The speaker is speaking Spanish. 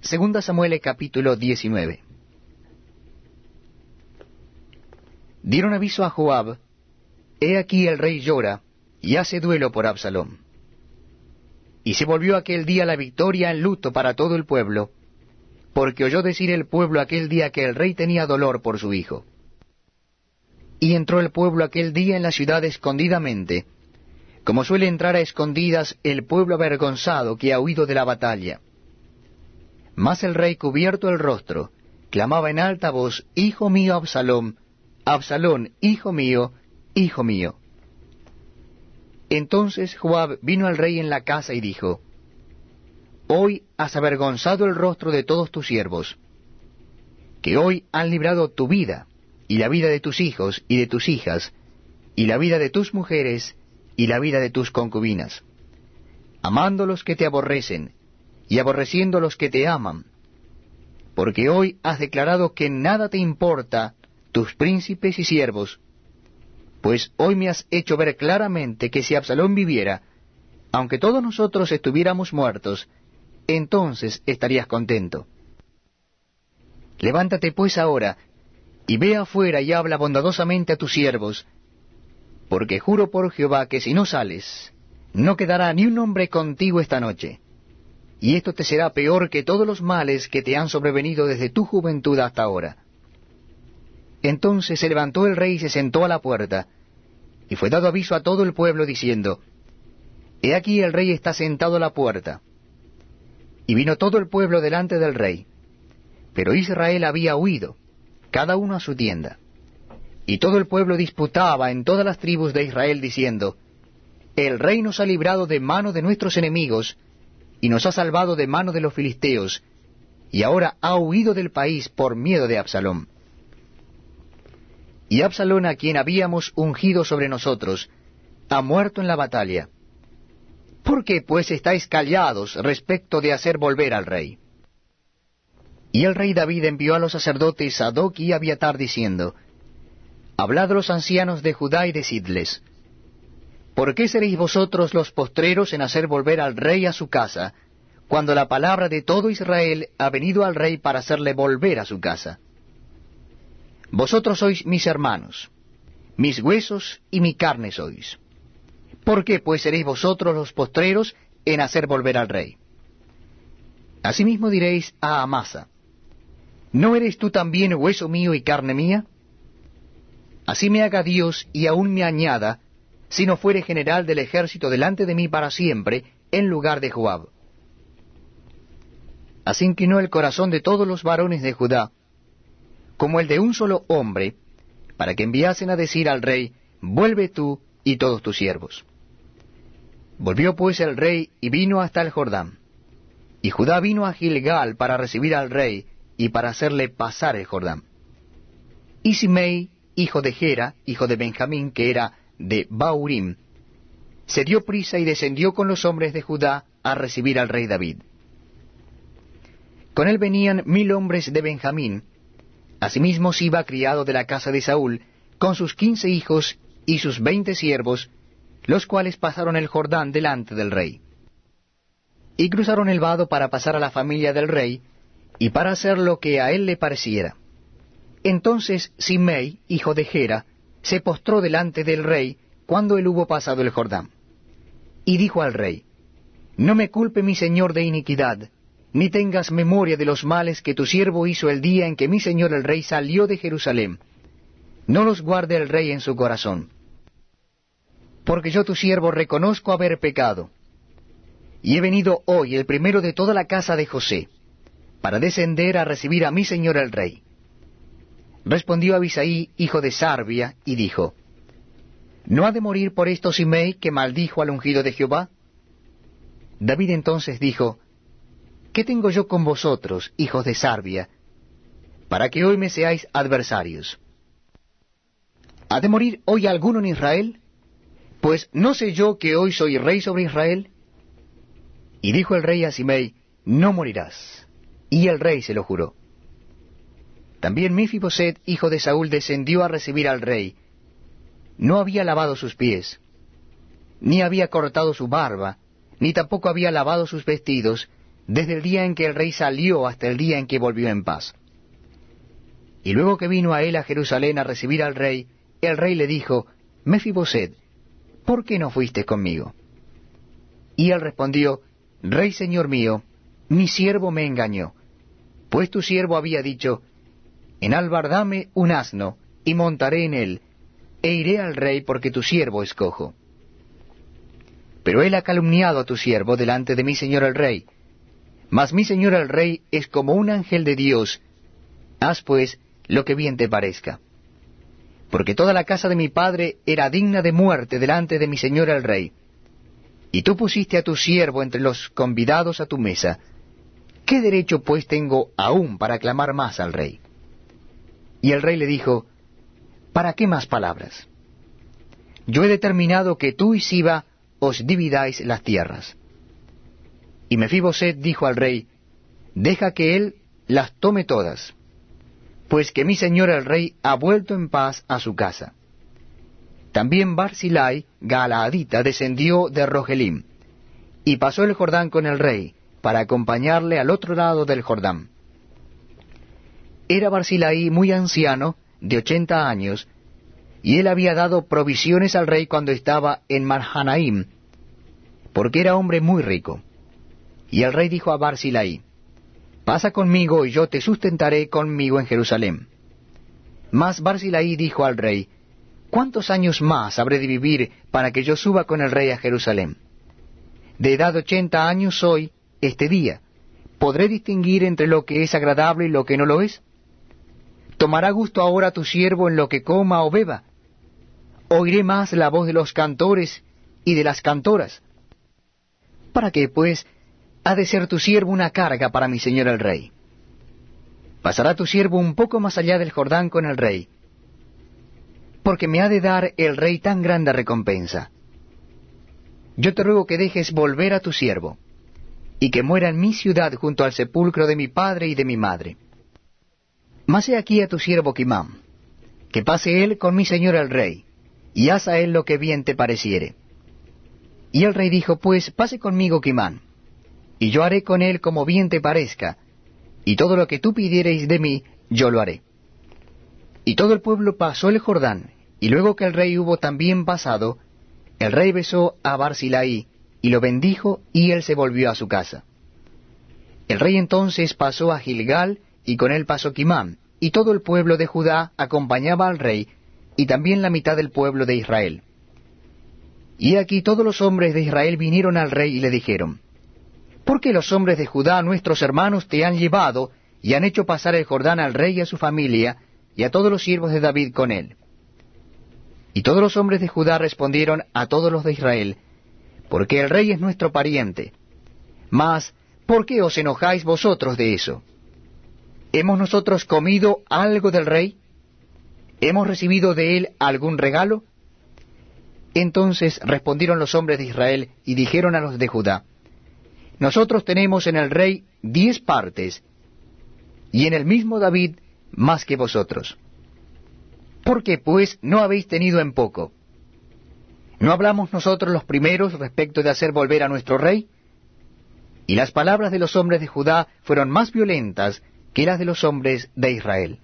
Segunda Samuel capítulo 19. Dieron aviso a Joab, He aquí el rey llora, y hace duelo por Absalom. Y se volvió aquel día la victoria en luto para todo el pueblo, porque oyó decir el pueblo aquel día que el rey tenía dolor por su hijo. Y entró el pueblo aquel día en la ciudad escondidamente, como suele entrar a escondidas el pueblo avergonzado que ha huido de la batalla. Mas el rey cubierto el rostro, clamaba en alta voz, Hijo mío Absalom, Absalón, hijo mío, hijo mío. Entonces Joab vino al rey en la casa y dijo, Hoy has avergonzado el rostro de todos tus siervos, que hoy han librado tu vida, y la vida de tus hijos y de tus hijas, y la vida de tus mujeres, y la vida de tus concubinas, amando los que te aborrecen, y aborreciendo los que te aman, porque hoy has declarado que nada te importa tus príncipes y siervos, pues hoy me has hecho ver claramente que si Absalón viviera, aunque todos nosotros estuviéramos muertos, entonces estarías contento. Levántate pues ahora, y ve afuera y habla bondadosamente a tus siervos, porque juro por Jehová que si no sales, no quedará ni un hombre contigo esta noche, y esto te será peor que todos los males que te han sobrevenido desde tu juventud hasta ahora. Entonces se levantó el rey y se sentó a la puerta, y fue dado aviso a todo el pueblo diciendo, He aquí el rey está sentado a la puerta. Y vino todo el pueblo delante del rey. Pero Israel había huido, cada uno a su tienda. Y todo el pueblo disputaba en todas las tribus de Israel diciendo, El rey nos ha librado de mano de nuestros enemigos, y nos ha salvado de mano de los filisteos, y ahora ha huido del país por miedo de Absalom. Y Absalón, a quien habíamos ungido sobre nosotros, ha muerto en la batalla. ¿Por qué pues estáis callados respecto de hacer volver al rey? Y el rey David envió a los sacerdotes Sadoc y Abiatar diciendo, Hablad los ancianos de Judá y decidles, ¿por qué seréis vosotros los postreros en hacer volver al rey a su casa, cuando la palabra de todo Israel ha venido al rey para hacerle volver a su casa? Vosotros sois mis hermanos, mis huesos y mi carne sois. ¿Por qué pues seréis vosotros los postreros en hacer volver al rey? Asimismo diréis a Amasa, ¿no eres tú también hueso mío y carne mía? Así me haga Dios y aún me añada, si no fuere general del ejército delante de mí para siempre, en lugar de Joab. Así inclinó el corazón de todos los varones de Judá, como el de un solo hombre, para que enviasen a decir al rey, vuelve tú y todos tus siervos. Volvió pues el rey y vino hasta el Jordán. Y Judá vino a Gilgal para recibir al rey y para hacerle pasar el Jordán. Y Simei, hijo de Gera, hijo de Benjamín, que era de Baurim, se dio prisa y descendió con los hombres de Judá a recibir al rey David. Con él venían mil hombres de Benjamín, Asimismo Siba, criado de la casa de Saúl, con sus quince hijos y sus veinte siervos, los cuales pasaron el Jordán delante del rey. Y cruzaron el vado para pasar a la familia del rey, y para hacer lo que a él le pareciera. Entonces Simei, hijo de Gera, se postró delante del rey cuando él hubo pasado el Jordán. Y dijo al rey, No me culpe mi señor de iniquidad, ni tengas memoria de los males que tu siervo hizo el día en que mi señor el rey salió de Jerusalén. No los guarde el rey en su corazón. Porque yo tu siervo reconozco haber pecado. Y he venido hoy el primero de toda la casa de José, para descender a recibir a mi señor el rey. Respondió Abisaí, hijo de Sarbia, y dijo, ¿No ha de morir por esto Simei que maldijo al ungido de Jehová? David entonces dijo, ¿Qué tengo yo con vosotros, hijos de Sarbia, para que hoy me seáis adversarios? ¿Ha de morir hoy alguno en Israel? Pues no sé yo que hoy soy rey sobre Israel. Y dijo el rey a Simei, no morirás. Y el rey se lo juró. También Mifiboset, hijo de Saúl, descendió a recibir al rey. No había lavado sus pies, ni había cortado su barba, ni tampoco había lavado sus vestidos, desde el día en que el rey salió hasta el día en que volvió en paz. Y luego que vino a él a Jerusalén a recibir al rey, el rey le dijo, Mefiboset, ¿por qué no fuiste conmigo? Y él respondió, Rey señor mío, mi siervo me engañó, pues tu siervo había dicho, Enalbardame un asno, y montaré en él, e iré al rey porque tu siervo es cojo. Pero él ha calumniado a tu siervo delante de mi señor el rey. Mas mi señor el rey es como un ángel de Dios. Haz pues lo que bien te parezca. Porque toda la casa de mi padre era digna de muerte delante de mi señor el rey. Y tú pusiste a tu siervo entre los convidados a tu mesa. ¿Qué derecho pues tengo aún para clamar más al rey? Y el rey le dijo, ¿Para qué más palabras? Yo he determinado que tú y Siba os dividáis las tierras. Y Mefiboset dijo al rey, Deja que él las tome todas, pues que mi señor el rey ha vuelto en paz a su casa. También Barzilai, Galaadita, descendió de Rogelim, y pasó el Jordán con el rey, para acompañarle al otro lado del Jordán. Era Barzilai muy anciano, de ochenta años, y él había dado provisiones al rey cuando estaba en Marhanaim, porque era hombre muy rico. Y el rey dijo a Barzilai, Pasa conmigo y yo te sustentaré conmigo en Jerusalén. Mas Barzilai dijo al rey, ¿Cuántos años más habré de vivir para que yo suba con el rey a Jerusalén? De edad ochenta años soy este día. ¿Podré distinguir entre lo que es agradable y lo que no lo es? ¿Tomará gusto ahora tu siervo en lo que coma o beba? ¿Oiré más la voz de los cantores y de las cantoras? ¿Para qué, pues, ha de ser tu siervo una carga para mi señor el rey? Pasará tu siervo un poco más allá del Jordán con el rey, porque me ha de dar el rey tan grande recompensa. Yo te ruego que dejes volver a tu siervo, y que muera en mi ciudad junto al sepulcro de mi padre y de mi madre mas he aquí a tu siervo Quimán, que pase él con mi señor el rey, y haz a él lo que bien te pareciere. Y el rey dijo, pues pase conmigo Quimán, y yo haré con él como bien te parezca, y todo lo que tú pidiereis de mí, yo lo haré. Y todo el pueblo pasó el Jordán, y luego que el rey hubo también pasado, el rey besó a Barzilai, y lo bendijo, y él se volvió a su casa. El rey entonces pasó a Gilgal, y con él pasó Quimán, y todo el pueblo de Judá acompañaba al rey, y también la mitad del pueblo de Israel. Y aquí todos los hombres de Israel vinieron al rey y le dijeron, ¿Por qué los hombres de Judá, nuestros hermanos, te han llevado y han hecho pasar el Jordán al rey y a su familia, y a todos los siervos de David con él? Y todos los hombres de Judá respondieron a todos los de Israel, porque el rey es nuestro pariente. Mas, ¿por qué os enojáis vosotros de eso? ¿Hemos nosotros comido algo del rey? ¿Hemos recibido de él algún regalo? Entonces respondieron los hombres de Israel y dijeron a los de Judá, Nosotros tenemos en el rey diez partes, y en el mismo David más que vosotros. ¿Por qué, pues, no habéis tenido en poco? ¿No hablamos nosotros los primeros respecto de hacer volver a nuestro rey? Y las palabras de los hombres de Judá fueron más violentas que las de los hombres de Israel.